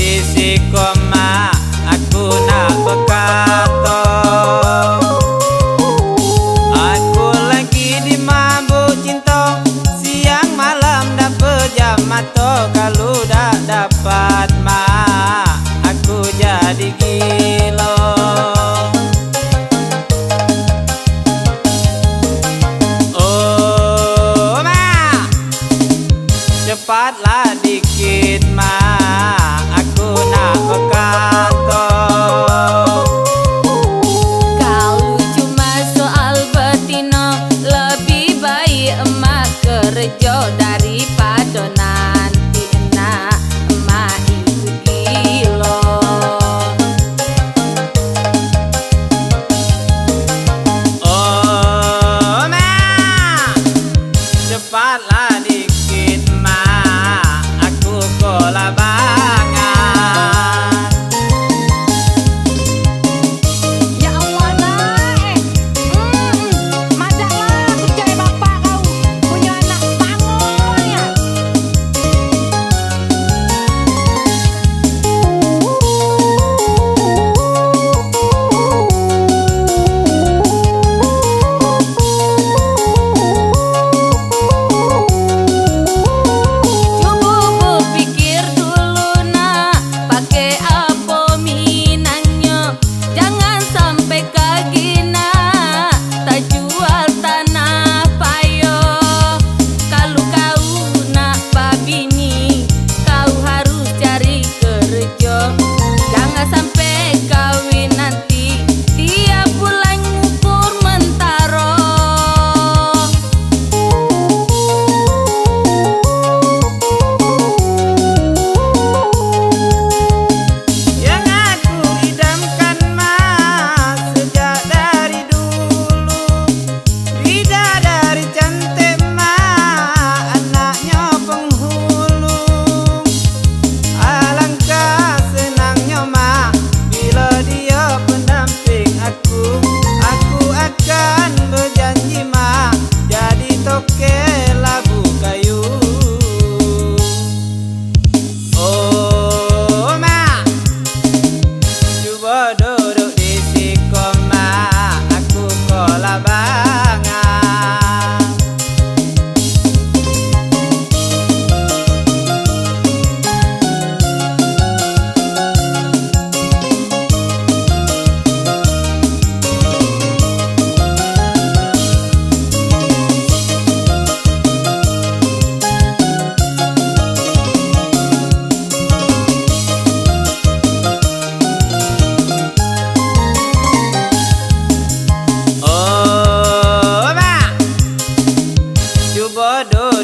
sisi koma aku nak berkata Aku lagi di dimabuk cinta Siang malam dah pejam mata Kalau dah dapat ma Aku jadi gila. lullaby.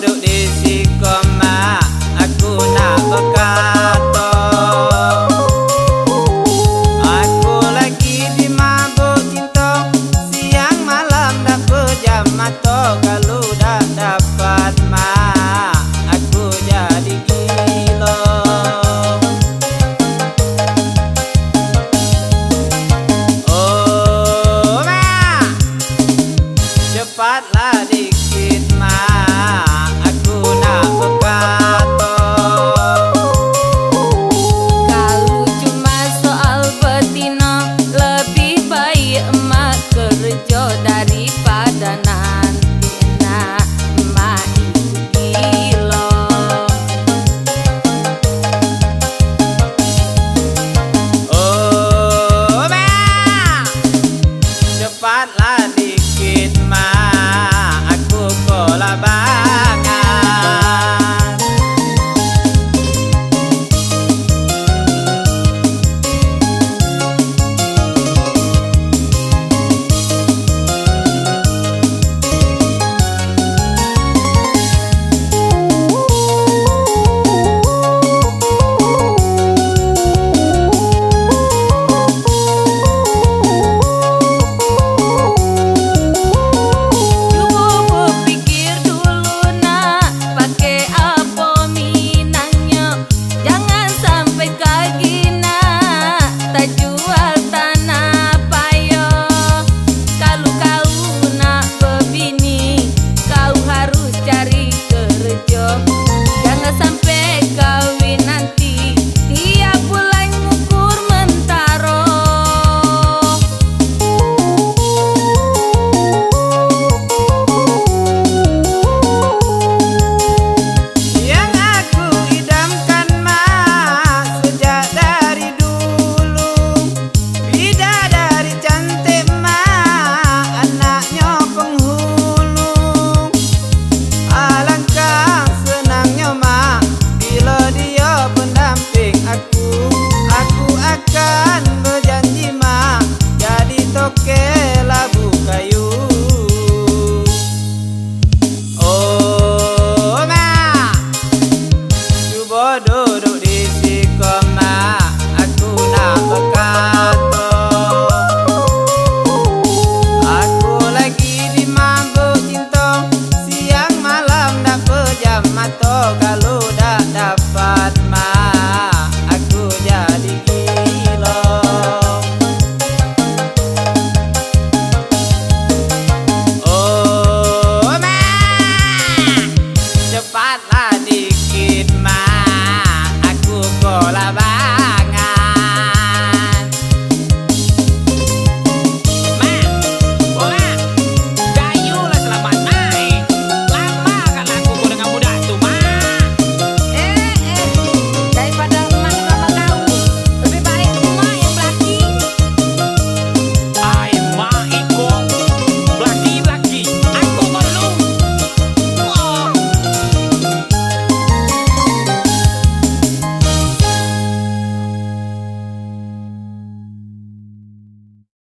duduk di sikoma aku nak bekas